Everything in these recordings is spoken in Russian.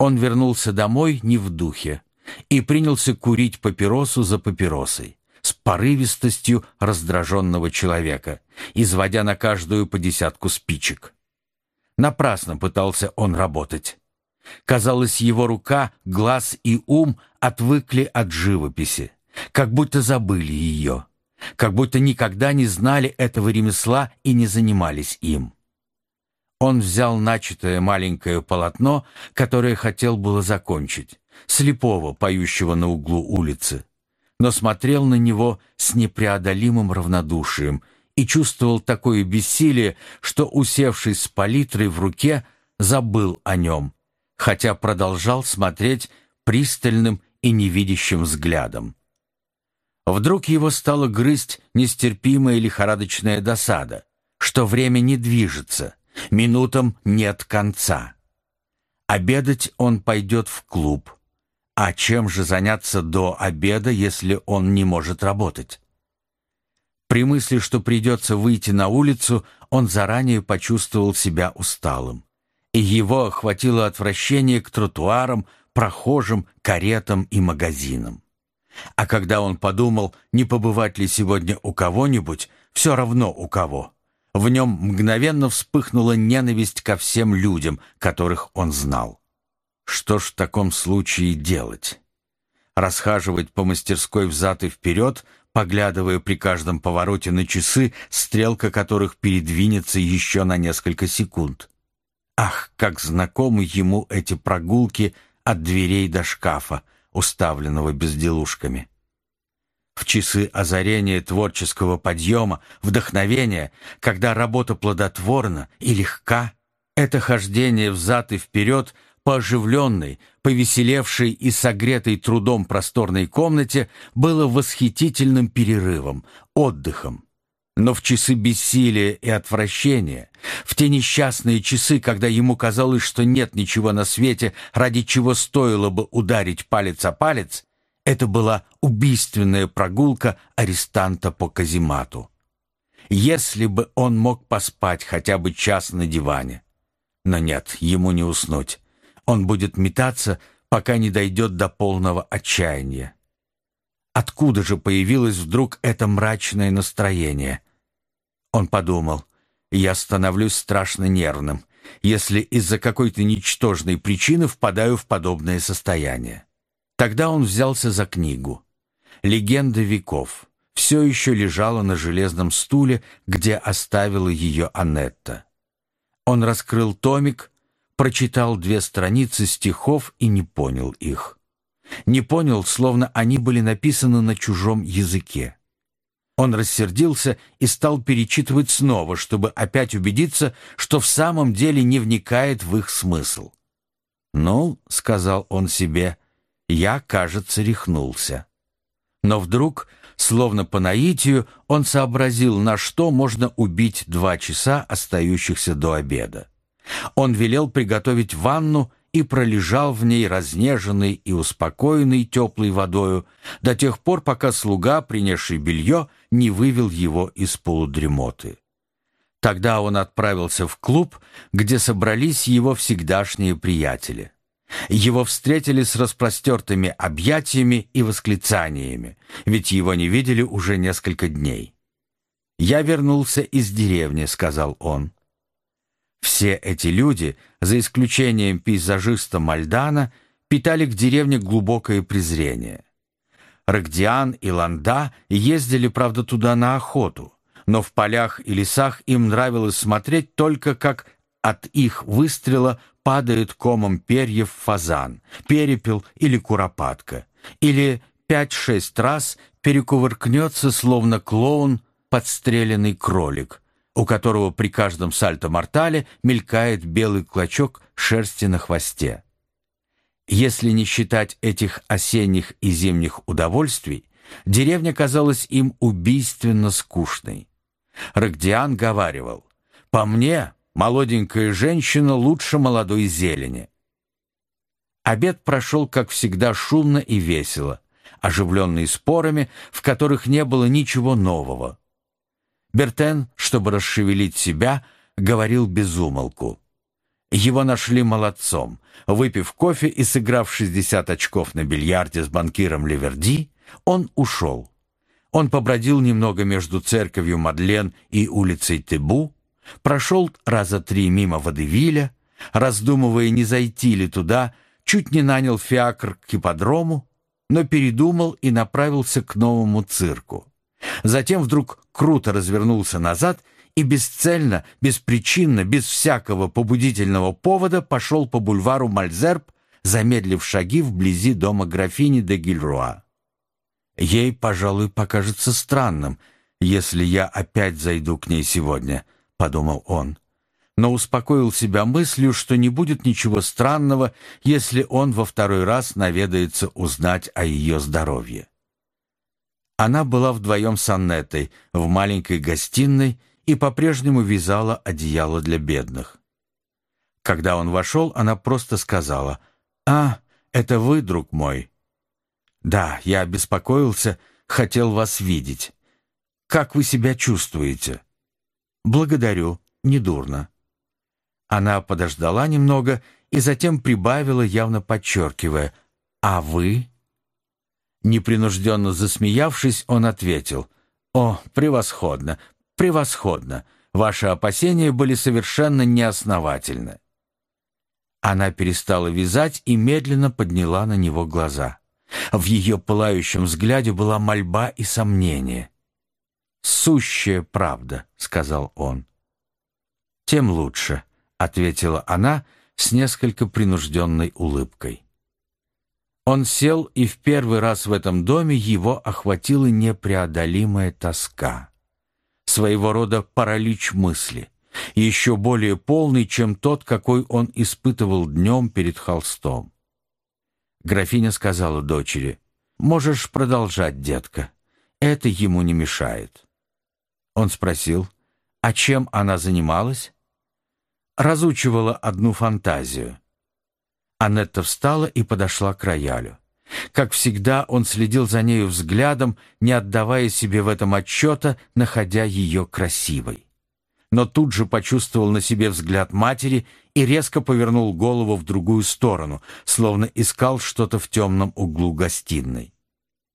Он вернулся домой не в духе и принялся курить папиросу за папиросой с порывистостью раздраженного человека, изводя на каждую по десятку спичек. Напрасно пытался он работать. Казалось, его рука, глаз и ум отвыкли от живописи, как будто забыли ее, как будто никогда не знали этого ремесла и не занимались им. Он взял начатое маленькое полотно, которое хотел было закончить, слепого, поющего на углу улицы, но смотрел на него с непреодолимым равнодушием и чувствовал такое бессилие, что, усевшись с палитрой в руке, забыл о нем, хотя продолжал смотреть пристальным и невидящим взглядом. Вдруг его стало грызть нестерпимая лихорадочная досада, что время не движется — Минутам нет конца. Обедать он пойдет в клуб. А чем же заняться до обеда, если он не может работать? При мысли, что придется выйти на улицу, он заранее почувствовал себя усталым. И его охватило отвращение к тротуарам, прохожим, каретам и магазинам. А когда он подумал, не побывать ли сегодня у кого-нибудь, все равно у кого, в нем мгновенно вспыхнула ненависть ко всем людям, которых он знал. Что ж в таком случае делать? Расхаживать по мастерской взад и вперед, поглядывая при каждом повороте на часы, стрелка которых передвинется еще на несколько секунд. Ах, как знакомы ему эти прогулки от дверей до шкафа, уставленного безделушками в часы озарения творческого подъема, вдохновения, когда работа плодотворна и легка, это хождение взад и вперед по оживленной, повеселевшей и согретой трудом просторной комнате было восхитительным перерывом, отдыхом. Но в часы бессилия и отвращения, в те несчастные часы, когда ему казалось, что нет ничего на свете, ради чего стоило бы ударить палец о палец, это была убийственная прогулка арестанта по каземату. Если бы он мог поспать хотя бы час на диване. Но нет, ему не уснуть. Он будет метаться, пока не дойдет до полного отчаяния. Откуда же появилось вдруг это мрачное настроение? Он подумал, я становлюсь страшно нервным, если из-за какой-то ничтожной причины впадаю в подобное состояние. Тогда он взялся за книгу. «Легенда веков» все еще лежала на железном стуле, где оставила ее Анетта. Он раскрыл томик, прочитал две страницы стихов и не понял их. Не понял, словно они были написаны на чужом языке. Он рассердился и стал перечитывать снова, чтобы опять убедиться, что в самом деле не вникает в их смысл. «Ну», — сказал он себе, я, кажется, рехнулся. Но вдруг, словно по наитию, он сообразил, на что можно убить два часа, остающихся до обеда. Он велел приготовить ванну и пролежал в ней разнеженный и успокоенный теплой водою до тех пор, пока слуга, принесший белье, не вывел его из полудремоты. Тогда он отправился в клуб, где собрались его всегдашние приятели. Его встретили с распростертыми объятиями и восклицаниями, ведь его не видели уже несколько дней. «Я вернулся из деревни», — сказал он. Все эти люди, за исключением пейзажиста Мальдана, питали к деревне глубокое презрение. Рогдиан и Ланда ездили, правда, туда на охоту, но в полях и лесах им нравилось смотреть только, как от их выстрела падает комом перьев фазан, перепел или куропатка, или пять-шесть раз перекувыркнется, словно клоун, подстреленный кролик, у которого при каждом сальто-мортале мелькает белый клочок шерсти на хвосте. Если не считать этих осенних и зимних удовольствий, деревня казалась им убийственно скучной. Рогдиан говаривал, «По мне, Молоденькая женщина лучше молодой зелени. Обед прошел, как всегда, шумно и весело, оживленный спорами, в которых не было ничего нового. Бертен, чтобы расшевелить себя, говорил без умолку. Его нашли молодцом. Выпив кофе и сыграв 60 очков на бильярде с банкиром Ливерди, он ушел. Он побродил немного между церковью Мадлен и улицей Тебу, прошел раза три мимо Водевиля, раздумывая, не зайти ли туда, чуть не нанял фиакр к ипподрому, но передумал и направился к новому цирку. Затем вдруг круто развернулся назад и бесцельно, беспричинно, без всякого побудительного повода пошел по бульвару Мальзерб, замедлив шаги вблизи дома графини де Гильруа. Ей, пожалуй, покажется странным, если я опять зайду к ней сегодня, подумал он. Но успокоил себя мыслью, что не будет ничего странного, если он во второй раз наведается узнать о ее здоровье. Она была вдвоем с Аннетой в маленькой гостиной и по-прежнему вязала одеяло для бедных. Когда он вошел, она просто сказала «А, это вы, друг мой?» «Да, я беспокоился, хотел вас видеть. Как вы себя чувствуете?» «Благодарю, недурно». Она подождала немного и затем прибавила, явно подчеркивая, «А вы?» Непринужденно засмеявшись, он ответил, «О, превосходно, превосходно! Ваши опасения были совершенно неосновательны». Она перестала вязать и медленно подняла на него глаза. В ее пылающем взгляде была мольба и сомнение. «Сущая правда», — сказал он. «Тем лучше», — ответила она с несколько принужденной улыбкой. Он сел, и в первый раз в этом доме его охватила непреодолимая тоска. Своего рода паралич мысли, еще более полный, чем тот, какой он испытывал днем перед холстом. Графиня сказала дочери, «Можешь продолжать, детка. Это ему не мешает». Он спросил, а чем она занималась? Разучивала одну фантазию. Анетта встала и подошла к роялю. Как всегда, он следил за нею взглядом, не отдавая себе в этом отчета, находя ее красивой но тут же почувствовал на себе взгляд матери и резко повернул голову в другую сторону, словно искал что-то в темном углу гостиной.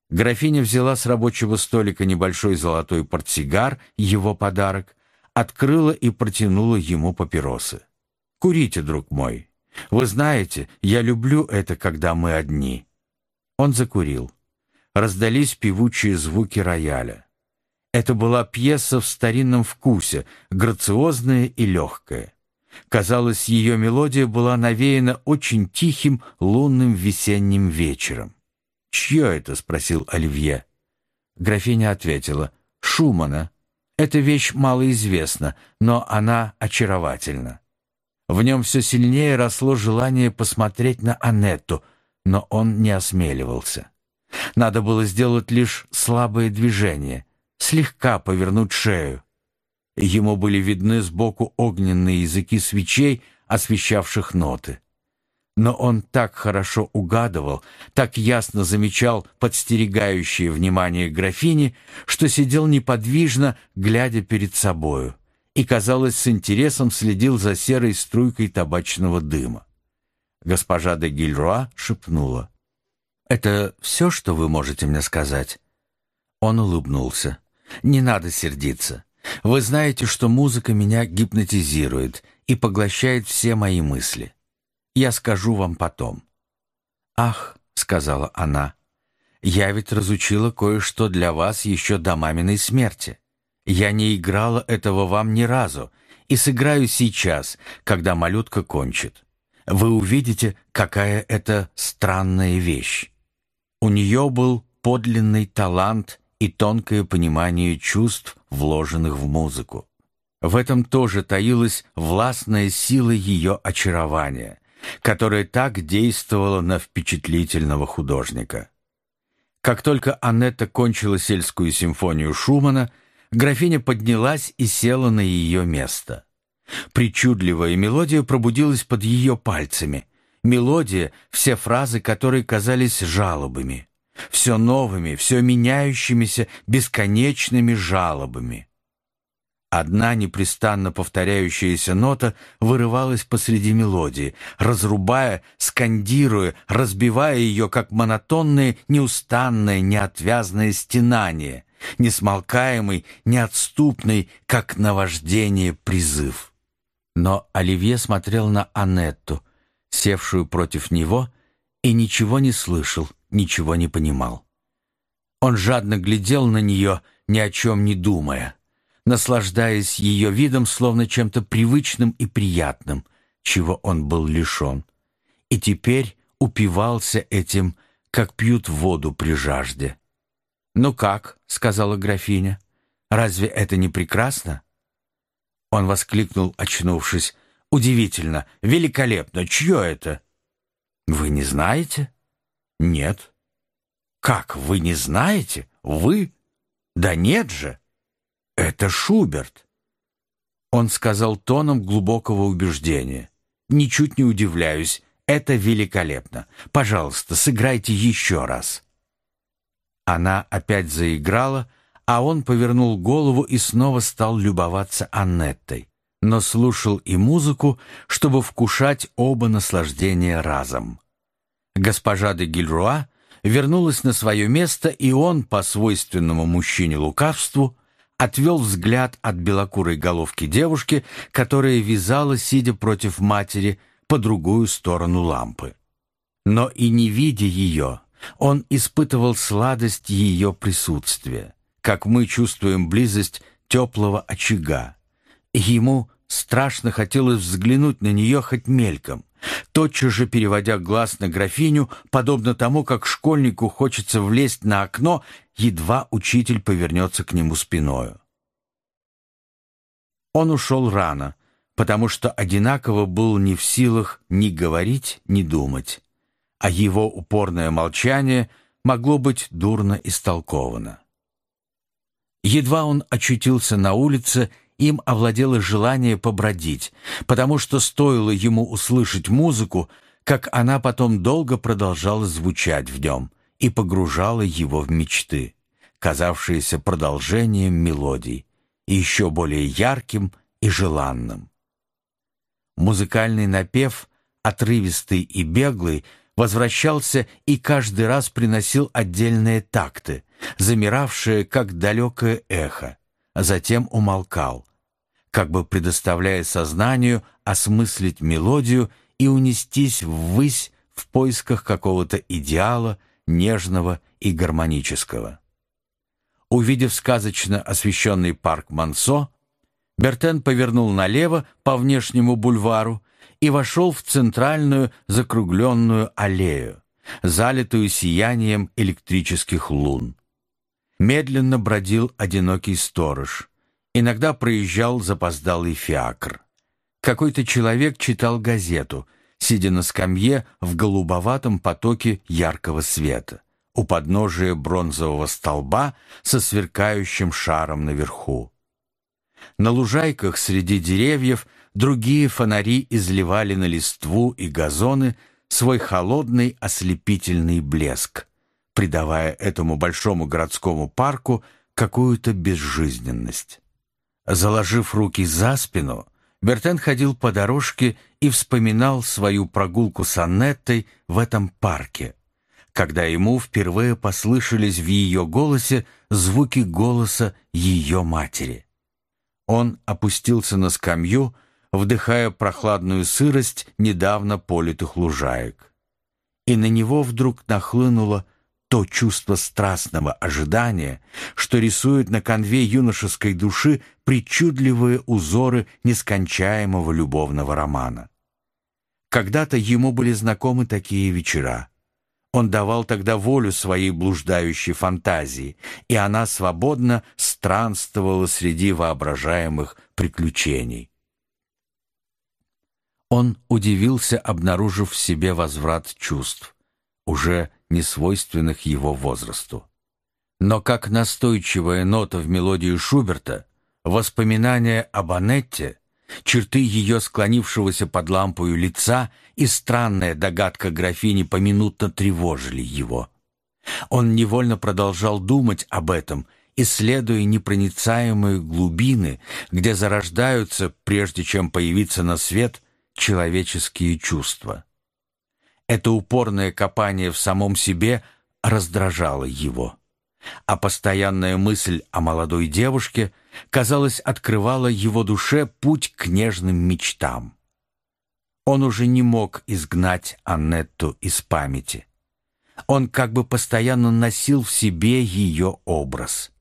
Графиня взяла с рабочего столика небольшой золотой портсигар, его подарок, открыла и протянула ему папиросы. «Курите, друг мой. Вы знаете, я люблю это, когда мы одни». Он закурил. Раздались певучие звуки рояля. Это была пьеса в старинном вкусе, грациозная и легкая. Казалось, ее мелодия была навеяна очень тихим лунным весенним вечером. «Чье это?» — спросил Оливье. Графиня ответила. «Шумана. Эта вещь малоизвестна, но она очаровательна». В нем все сильнее росло желание посмотреть на Анетту, но он не осмеливался. Надо было сделать лишь слабое движение — слегка повернуть шею. Ему были видны сбоку огненные языки свечей, освещавших ноты. Но он так хорошо угадывал, так ясно замечал подстерегающее внимание графини, что сидел неподвижно, глядя перед собою, и, казалось, с интересом следил за серой струйкой табачного дыма. Госпожа де Гильруа шепнула. «Это все, что вы можете мне сказать?» Он улыбнулся. Не надо сердиться. Вы знаете, что музыка меня гипнотизирует и поглощает все мои мысли. Я скажу вам потом. «Ах», — сказала она, — «я ведь разучила кое-что для вас еще до маминой смерти. Я не играла этого вам ни разу и сыграю сейчас, когда малютка кончит. Вы увидите, какая это странная вещь. У нее был подлинный талант и тонкое понимание чувств, вложенных в музыку. В этом тоже таилась властная сила ее очарования, которая так действовала на впечатлительного художника. Как только Анетта кончила сельскую симфонию Шумана, графиня поднялась и села на ее место. Причудливая мелодия пробудилась под ее пальцами. Мелодия, все фразы которой казались жалобами все новыми, все меняющимися бесконечными жалобами. Одна непрестанно повторяющаяся нота вырывалась посреди мелодии, разрубая, скандируя, разбивая ее, как монотонное, неустанное, неотвязное стенание, несмолкаемый, неотступный, как наваждение призыв. Но Оливье смотрел на Анетту, севшую против него, и ничего не слышал, ничего не понимал. Он жадно глядел на нее, ни о чем не думая наслаждаясь ее видом, словно чем-то привычным и приятным, чего он был лишен. И теперь упивался этим, как пьют воду при жажде. «Ну как?» — сказала графиня. «Разве это не прекрасно?» Он воскликнул, очнувшись. «Удивительно! Великолепно! Чье это?» «Вы не знаете?» «Нет». «Как, вы не знаете? Вы?» «Да нет же!» «Это Шуберт!» Он сказал тоном глубокого убеждения. «Ничуть не удивляюсь, это великолепно. Пожалуйста, сыграйте еще раз». Она опять заиграла, а он повернул голову и снова стал любоваться Аннеттой, но слушал и музыку, чтобы вкушать оба наслаждения разом. Госпожа де Гильруа вернулась на свое место, и он, по свойственному мужчине лукавству, отвел взгляд от белокурой головки девушки, которая вязала, сидя против матери, по другую сторону лампы. Но и не видя ее, он испытывал сладость ее присутствия, как мы чувствуем близость теплого очага. ему страшно хотелось взглянуть на нее хоть мельком, тотчас же переводя глаз на графиню, подобно тому, как школьнику хочется влезть на окно едва учитель повернется к нему спиною. Он ушел рано, потому что одинаково был не в силах ни говорить, ни думать, а его упорное молчание могло быть дурно истолковано. Едва он очутился на улице, им овладело желание побродить, потому что стоило ему услышать музыку, как она потом долго продолжала звучать в нем и погружала его в мечты, казавшиеся продолжением мелодий, еще более ярким и желанным. Музыкальный напев, отрывистый и беглый, возвращался и каждый раз приносил отдельные такты, замиравшие, как далекое эхо, а затем умолкал, как бы предоставляя сознанию осмыслить мелодию и унестись ввысь в поисках какого-то идеала, нежного и гармонического. Увидев сказочно освещенный парк Мансо, Бертен повернул налево по внешнему бульвару и вошел в центральную закругленную аллею, залитую сиянием электрических лун. Медленно бродил одинокий сторож. Иногда проезжал запоздалый фиакр. Какой-то человек читал газету, сидя на скамье в голубоватом потоке яркого света, у подножия бронзового столба со сверкающим шаром наверху. На лужайках среди деревьев другие фонари изливали на листву и газоны свой холодный ослепительный блеск, придавая этому большому городскому парку какую-то безжизненность. Заложив руки за спину, Бертен ходил по дорожке и вспоминал свою прогулку с Аннеттой в этом парке, когда ему впервые послышались в ее голосе звуки голоса ее матери. Он опустился на скамью, вдыхая прохладную сырость недавно политых лужаек. И на него вдруг нахлынуло то чувство страстного ожидания, что рисует на конве юношеской души причудливые узоры нескончаемого любовного романа. Когда-то ему были знакомы такие вечера. Он давал тогда волю своей блуждающей фантазии, и она свободно странствовала среди воображаемых приключений. Он удивился, обнаружив в себе возврат чувств, уже не свойственных его возрасту. Но как настойчивая нота в мелодию Шуберта, воспоминания об Анетте, черты ее склонившегося под лампою лица и странная догадка графини поминутно тревожили его. Он невольно продолжал думать об этом исследуя непроницаемые глубины, где зарождаются, прежде чем появиться на свет, человеческие чувства. Это упорное копание в самом себе раздражало его, а постоянная мысль о молодой девушке, казалось, открывала его душе путь к нежным мечтам. Он уже не мог изгнать Аннетту из памяти. Он как бы постоянно носил в себе ее образ.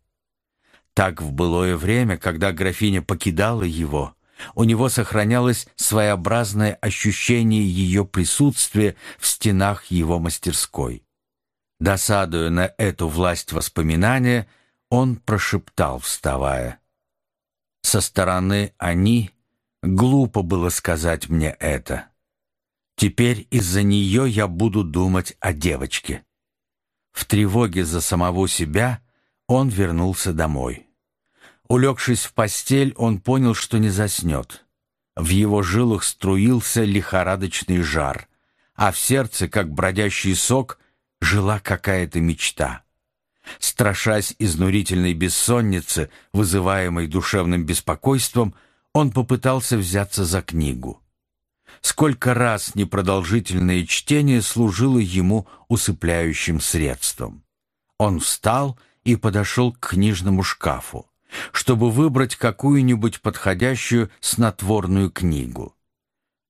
Так в былое время, когда графиня покидала его, у него сохранялось своеобразное ощущение ее присутствия в стенах его мастерской. Досадуя на эту власть воспоминания, он прошептал, вставая. «Со стороны они, глупо было сказать мне это. Теперь из-за нее я буду думать о девочке». В тревоге за самого себя он вернулся домой. Улегшись в постель, он понял, что не заснет. В его жилах струился лихорадочный жар, а в сердце, как бродящий сок, жила какая-то мечта. Страшась изнурительной бессонницы, вызываемой душевным беспокойством, он попытался взяться за книгу. Сколько раз непродолжительное чтение служило ему усыпляющим средством. Он встал и подошел к книжному шкафу чтобы выбрать какую-нибудь подходящую снотворную книгу.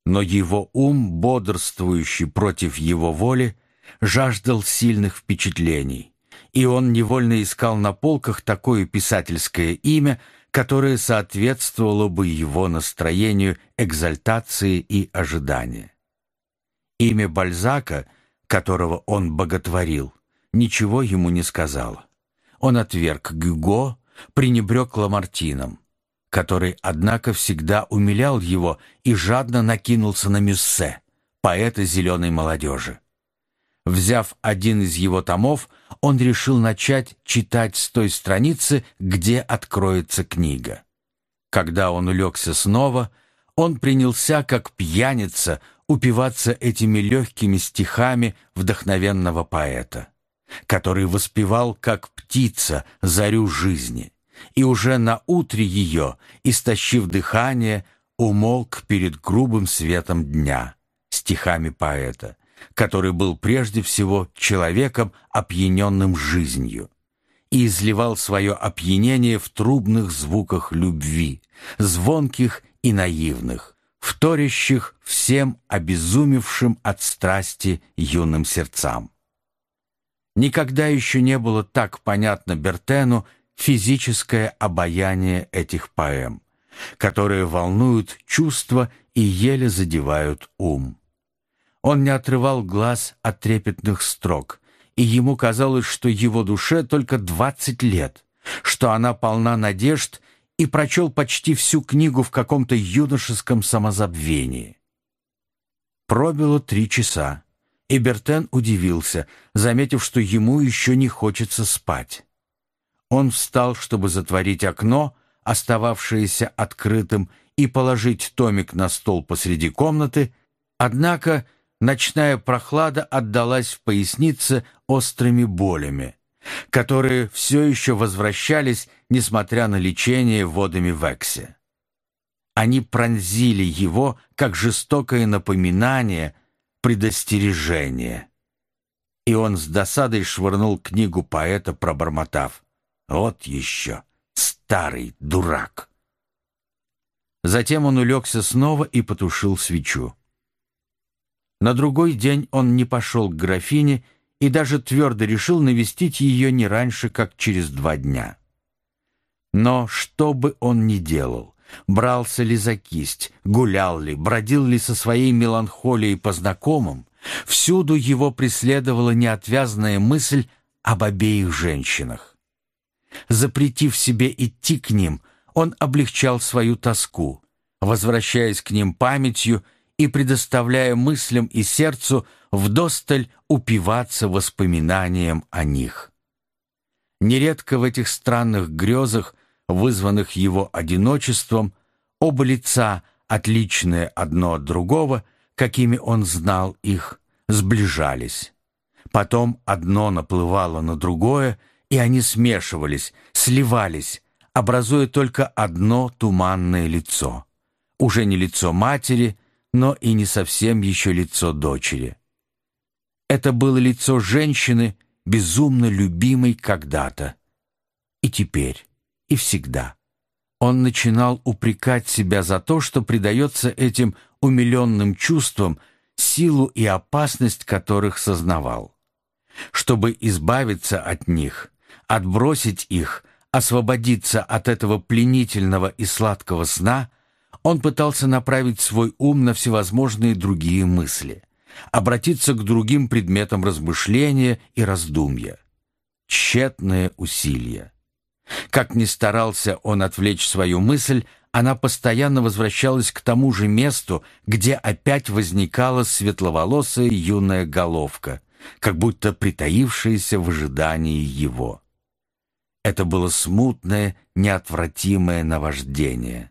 Но его ум, бодрствующий против его воли, жаждал сильных впечатлений, и он невольно искал на полках такое писательское имя, которое соответствовало бы его настроению экзальтации и ожидания. Имя Бальзака, которого он боготворил, ничего ему не сказала. Он отверг Гюго, пренебрег Ламартином, который, однако, всегда умилял его и жадно накинулся на Мюссе, поэта зеленой молодежи. Взяв один из его томов, он решил начать читать с той страницы, где откроется книга. Когда он улегся снова, он принялся, как пьяница, упиваться этими легкими стихами вдохновенного поэта который воспевал, как птица, зарю жизни, и уже на утре ее, истощив дыхание, умолк перед грубым светом дня, стихами поэта, который был прежде всего человеком, опьяненным жизнью, и изливал свое опьянение в трубных звуках любви, звонких и наивных, вторящих всем обезумевшим от страсти юным сердцам. Никогда еще не было так понятно Бертену физическое обаяние этих поэм, которые волнуют чувства и еле задевают ум. Он не отрывал глаз от трепетных строк, и ему казалось, что его душе только двадцать лет, что она полна надежд и прочел почти всю книгу в каком-то юношеском самозабвении. Пробило три часа. И Бертен удивился, заметив, что ему еще не хочется спать. Он встал, чтобы затворить окно, остававшееся открытым, и положить томик на стол посреди комнаты, однако ночная прохлада отдалась в пояснице острыми болями, которые все еще возвращались, несмотря на лечение водами Вексе. Они пронзили его, как жестокое напоминание – предостережение. И он с досадой швырнул книгу поэта, пробормотав. «Вот еще, старый дурак!» Затем он улегся снова и потушил свечу. На другой день он не пошел к графине и даже твердо решил навестить ее не раньше, как через два дня. Но что бы он ни делал, брался ли за кисть, гулял ли, бродил ли со своей меланхолией по знакомым, всюду его преследовала неотвязная мысль об обеих женщинах. Запретив себе идти к ним, он облегчал свою тоску, возвращаясь к ним памятью и предоставляя мыслям и сердцу вдосталь упиваться воспоминанием о них. Нередко в этих странных грезах вызванных его одиночеством, оба лица, отличные одно от другого, какими он знал их, сближались. Потом одно наплывало на другое, и они смешивались, сливались, образуя только одно туманное лицо. Уже не лицо матери, но и не совсем еще лицо дочери. Это было лицо женщины, безумно любимой когда-то. И теперь, и всегда. Он начинал упрекать себя за то, что предается этим умиленным чувствам, силу и опасность которых сознавал. Чтобы избавиться от них, отбросить их, освободиться от этого пленительного и сладкого сна, он пытался направить свой ум на всевозможные другие мысли, обратиться к другим предметам размышления и раздумья. Тщетное усилие. Как ни старался он отвлечь свою мысль, она постоянно возвращалась к тому же месту, где опять возникала светловолосая юная головка, как будто притаившаяся в ожидании его. Это было смутное, неотвратимое наваждение.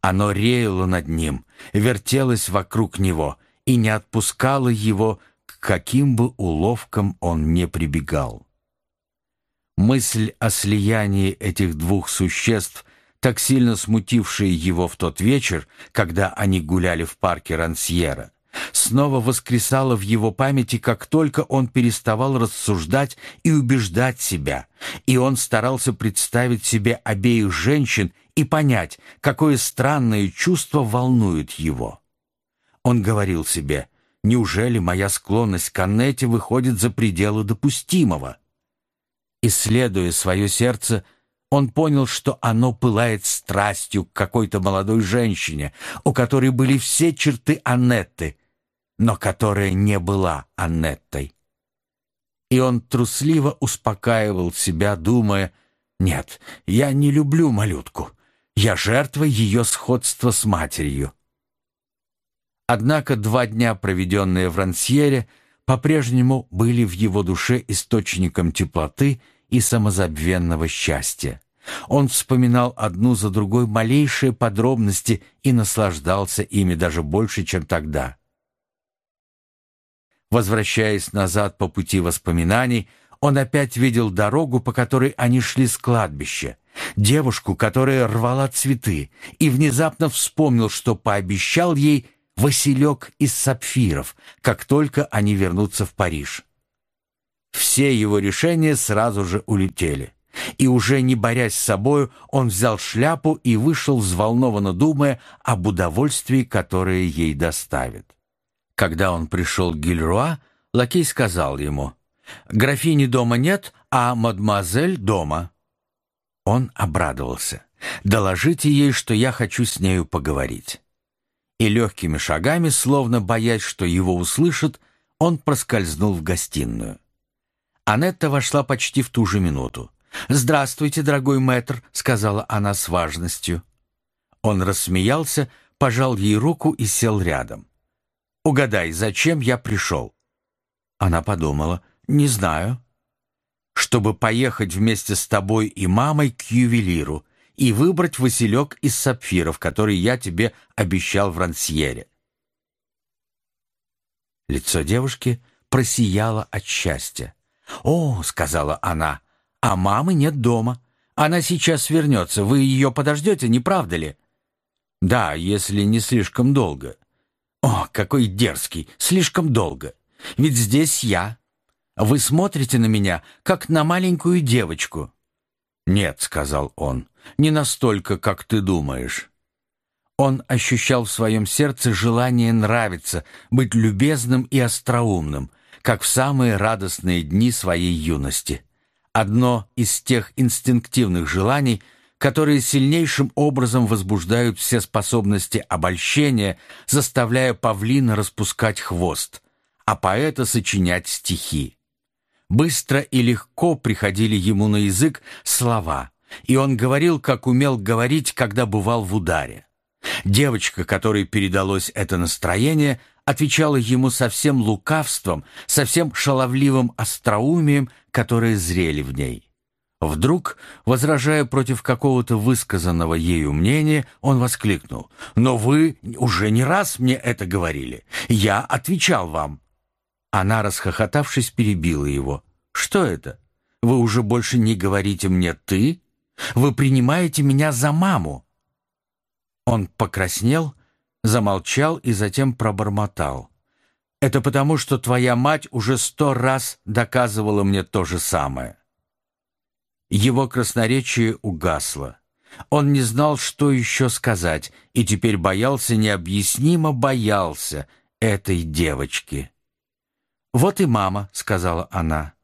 Оно реяло над ним, вертелось вокруг него и не отпускало его, к каким бы уловкам он не прибегал. Мысль о слиянии этих двух существ, так сильно смутившая его в тот вечер, когда они гуляли в парке Рансьера, снова воскресала в его памяти, как только он переставал рассуждать и убеждать себя, и он старался представить себе обеих женщин и понять, какое странное чувство волнует его. Он говорил себе, «Неужели моя склонность к Аннете выходит за пределы допустимого?» Исследуя свое сердце, он понял, что оно пылает страстью к какой-то молодой женщине, у которой были все черты Аннетты, но которая не была Аннеттой. И он трусливо успокаивал себя, думая, «Нет, я не люблю малютку. Я жертва ее сходства с матерью». Однако два дня, проведенные в Рансьере, по-прежнему были в его душе источником теплоты и самозабвенного счастья. Он вспоминал одну за другой малейшие подробности и наслаждался ими даже больше, чем тогда. Возвращаясь назад по пути воспоминаний, он опять видел дорогу, по которой они шли с кладбища, девушку, которая рвала цветы, и внезапно вспомнил, что пообещал ей Василек из сапфиров, как только они вернутся в Париж. Все его решения сразу же улетели. И уже не борясь с собою, он взял шляпу и вышел, взволнованно думая об удовольствии, которое ей доставит. Когда он пришел к Гильруа, лакей сказал ему, «Графини дома нет, а мадемуазель дома». Он обрадовался. «Доложите ей, что я хочу с нею поговорить». И легкими шагами, словно боясь, что его услышат, он проскользнул в гостиную. Анетта вошла почти в ту же минуту. «Здравствуйте, дорогой мэтр», — сказала она с важностью. Он рассмеялся, пожал ей руку и сел рядом. «Угадай, зачем я пришел?» Она подумала, «Не знаю». «Чтобы поехать вместе с тобой и мамой к ювелиру и выбрать василек из сапфиров, который я тебе обещал в Рансьере». Лицо девушки просияло от счастья. «О», — сказала она, — «а мамы нет дома. Она сейчас вернется. Вы ее подождете, не правда ли?» «Да, если не слишком долго». «О, какой дерзкий! Слишком долго! Ведь здесь я. Вы смотрите на меня, как на маленькую девочку». «Нет», — сказал он, — «не настолько, как ты думаешь». Он ощущал в своем сердце желание нравиться, быть любезным и остроумным — как в самые радостные дни своей юности. Одно из тех инстинктивных желаний, которые сильнейшим образом возбуждают все способности обольщения, заставляя павлина распускать хвост, а поэта сочинять стихи. Быстро и легко приходили ему на язык слова, и он говорил, как умел говорить, когда бывал в ударе. Девочка, которой передалось это настроение, отвечала ему со всем лукавством, со всем шаловливым остроумием, которые зрели в ней. Вдруг, возражая против какого-то высказанного ею мнения, он воскликнул. «Но вы уже не раз мне это говорили. Я отвечал вам». Она, расхохотавшись, перебила его. «Что это? Вы уже больше не говорите мне «ты»? Вы принимаете меня за маму?» Он покраснел, замолчал и затем пробормотал. «Это потому, что твоя мать уже сто раз доказывала мне то же самое». Его красноречие угасло. Он не знал, что еще сказать, и теперь боялся, необъяснимо боялся этой девочки. «Вот и мама», — сказала она.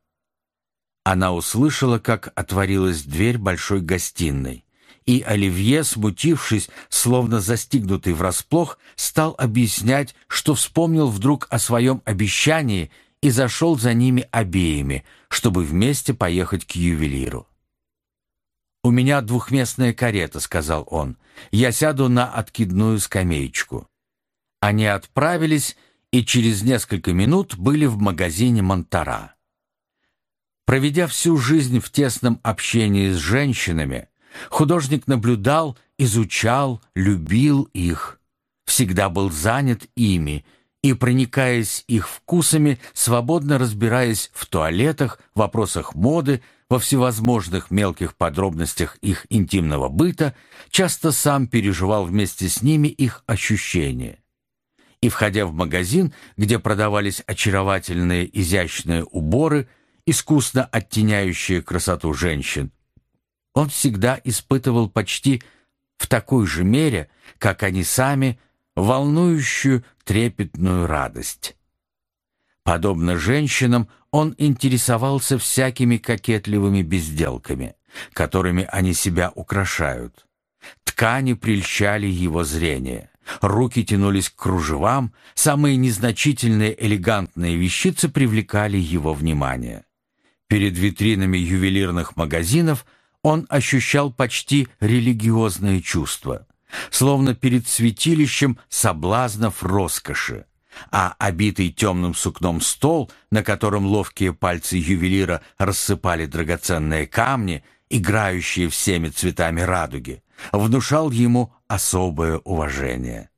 Она услышала, как отворилась дверь большой гостиной, и Оливье, смутившись, словно застигнутый врасплох, стал объяснять, что вспомнил вдруг о своем обещании и зашел за ними обеими, чтобы вместе поехать к ювелиру. «У меня двухместная карета», — сказал он. «Я сяду на откидную скамеечку». Они отправились и через несколько минут были в магазине «Монтара». Проведя всю жизнь в тесном общении с женщинами, художник наблюдал, изучал, любил их, всегда был занят ими и, проникаясь их вкусами, свободно разбираясь в туалетах, вопросах моды, во всевозможных мелких подробностях их интимного быта, часто сам переживал вместе с ними их ощущения. И, входя в магазин, где продавались очаровательные изящные уборы, искусно оттеняющие красоту женщин, он всегда испытывал почти в такой же мере, как они сами, волнующую трепетную радость. Подобно женщинам, он интересовался всякими кокетливыми безделками, которыми они себя украшают. Ткани прельщали его зрение. Руки тянулись к кружевам, самые незначительные элегантные вещицы привлекали его внимание. Перед витринами ювелирных магазинов он ощущал почти религиозное чувство, словно перед святилищем соблазнов роскоши а обитый темным сукном стол, на котором ловкие пальцы ювелира рассыпали драгоценные камни, играющие всеми цветами радуги, внушал ему особое уважение.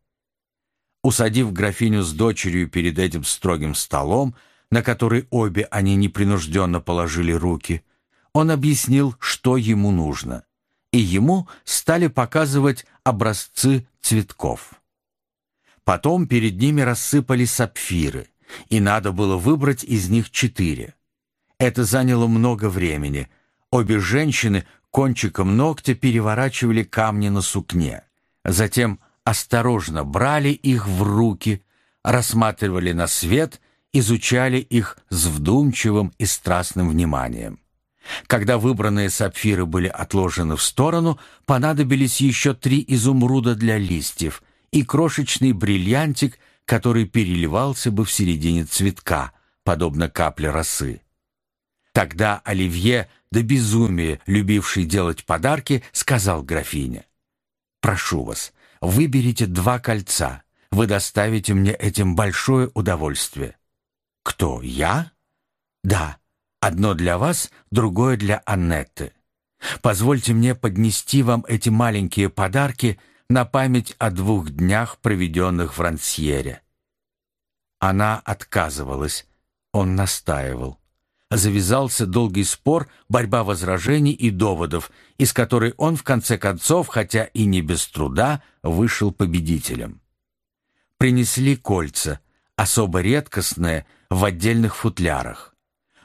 Усадив графиню с дочерью перед этим строгим столом, на который обе они непринужденно положили руки, он объяснил, что ему нужно, и ему стали показывать образцы цветков. Потом перед ними рассыпались сапфиры, и надо было выбрать из них четыре. Это заняло много времени. Обе женщины кончиком ногтя переворачивали камни на сукне. Затем осторожно брали их в руки, рассматривали на свет, изучали их с вдумчивым и страстным вниманием. Когда выбранные сапфиры были отложены в сторону, понадобились еще три изумруда для листьев — и крошечный бриллиантик, который переливался бы в середине цветка, подобно капле росы. Тогда Оливье, до безумия любивший делать подарки, сказал графине, «Прошу вас, выберите два кольца, вы доставите мне этим большое удовольствие». «Кто, я?» «Да, одно для вас, другое для Аннетты. Позвольте мне поднести вам эти маленькие подарки — на память о двух днях, проведенных в Рансьере. Она отказывалась, он настаивал. Завязался долгий спор, борьба возражений и доводов, из которой он, в конце концов, хотя и не без труда, вышел победителем. Принесли кольца, особо редкостные, в отдельных футлярах.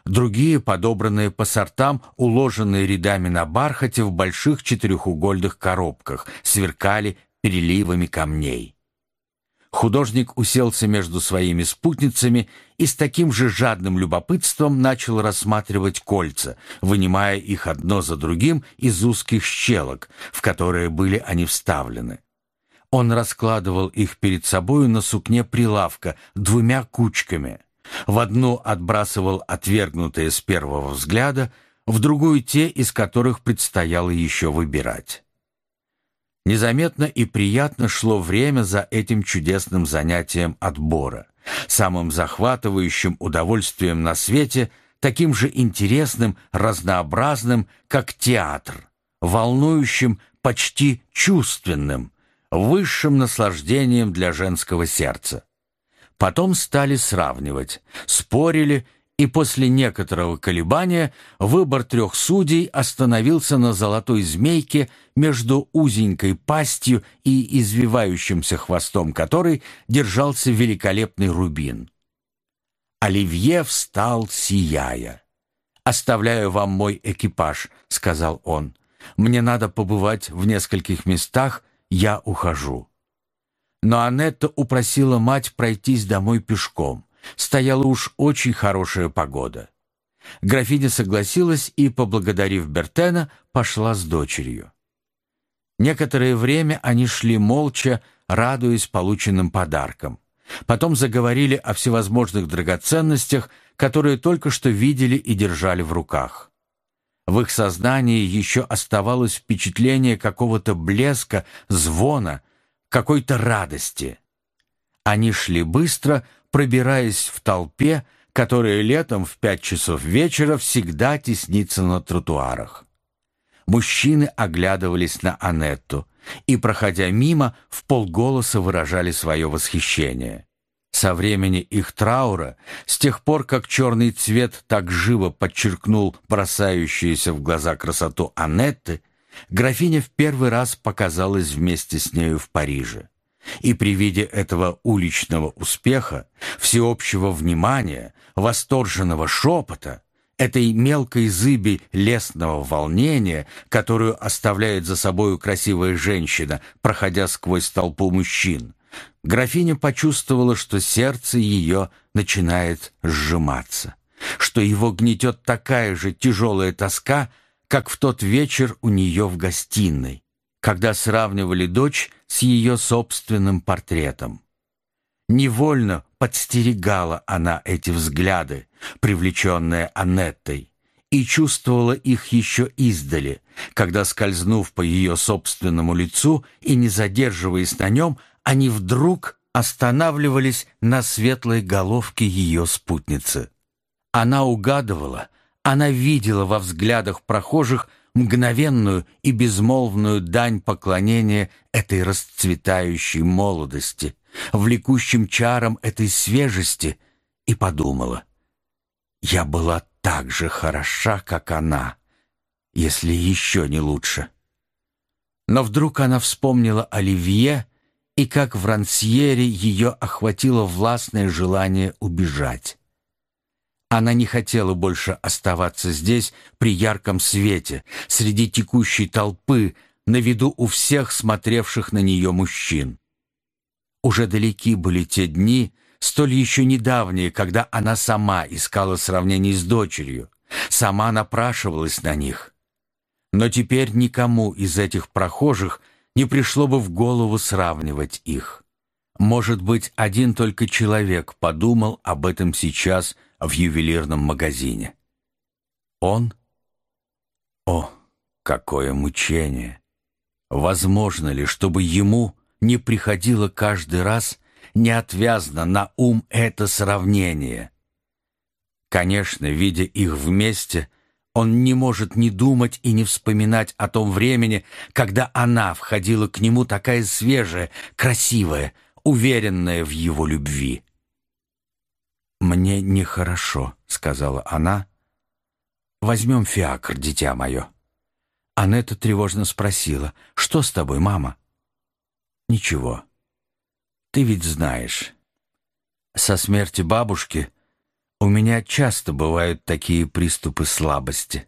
Другие, подобранные по сортам, уложенные рядами на бархате в больших четырехугольных коробках, сверкали переливами камней. Художник уселся между своими спутницами и с таким же жадным любопытством начал рассматривать кольца, вынимая их одно за другим из узких щелок, в которые были они вставлены. Он раскладывал их перед собою на сукне прилавка двумя кучками — в одну отбрасывал отвергнутые с первого взгляда, в другую те, из которых предстояло еще выбирать. Незаметно и приятно шло время за этим чудесным занятием отбора, самым захватывающим удовольствием на свете, таким же интересным, разнообразным, как театр, волнующим, почти чувственным, высшим наслаждением для женского сердца. Потом стали сравнивать, спорили и после некоторого колебания выбор трех судей остановился на золотой змейке между узенькой пастью и извивающимся хвостом которой держался великолепный рубин. Оливье встал, сияя. «Оставляю вам мой экипаж», — сказал он. «Мне надо побывать в нескольких местах, я ухожу». Но Анетта упросила мать пройтись домой пешком. Стояла уж очень хорошая погода. Графиня согласилась и, поблагодарив Бертена, пошла с дочерью. Некоторое время они шли молча, радуясь полученным подаркам. Потом заговорили о всевозможных драгоценностях, которые только что видели и держали в руках. В их сознании еще оставалось впечатление какого-то блеска, звона, какой-то радости. Они шли быстро, пробираясь в толпе, которая летом в пять часов вечера всегда теснится на тротуарах. Мужчины оглядывались на Анетту и, проходя мимо, в полголоса выражали свое восхищение. Со времени их траура, с тех пор, как черный цвет так живо подчеркнул бросающуюся в глаза красоту Анетты, графиня в первый раз показалась вместе с нею в Париже. И при виде этого уличного успеха, всеобщего внимания, восторженного шепота, этой мелкой зыби лесного волнения, которую оставляет за собою красивая женщина, проходя сквозь толпу мужчин, графиня почувствовала, что сердце ее начинает сжиматься, что его гнетет такая же тяжелая тоска, как в тот вечер у нее в гостиной, когда сравнивали дочь с ее собственным портретом. Невольно подстерегала она эти взгляды, привлеченные Анеттой, и чувствовала их еще издали, когда, скользнув по ее собственному лицу и не задерживаясь на нем, они вдруг останавливались на светлой головке ее спутницы. Она угадывала, она видела во взглядах прохожих мгновенную и безмолвную дань поклонения этой расцветающей молодости, влекущим чаром этой свежести, и подумала, «Я была так же хороша, как она, если еще не лучше». Но вдруг она вспомнила Оливье, и как в Рансьере ее охватило властное желание убежать. Она не хотела больше оставаться здесь при ярком свете, среди текущей толпы, на виду у всех смотревших на нее мужчин. Уже далеки были те дни, столь еще недавние, когда она сама искала сравнений с дочерью, сама напрашивалась на них. Но теперь никому из этих прохожих не пришло бы в голову сравнивать их. Может быть, один только человек подумал об этом сейчас – в ювелирном магазине. Он? О, какое мучение! Возможно ли, чтобы ему не приходило каждый раз неотвязно на ум это сравнение? Конечно, видя их вместе, он не может не думать и не вспоминать о том времени, когда она входила к нему такая свежая, красивая, уверенная в его любви. «Мне нехорошо», — сказала она. «Возьмем фиакр, дитя мое». Анетта тревожно спросила, «Что с тобой, мама?» «Ничего. Ты ведь знаешь. Со смерти бабушки у меня часто бывают такие приступы слабости.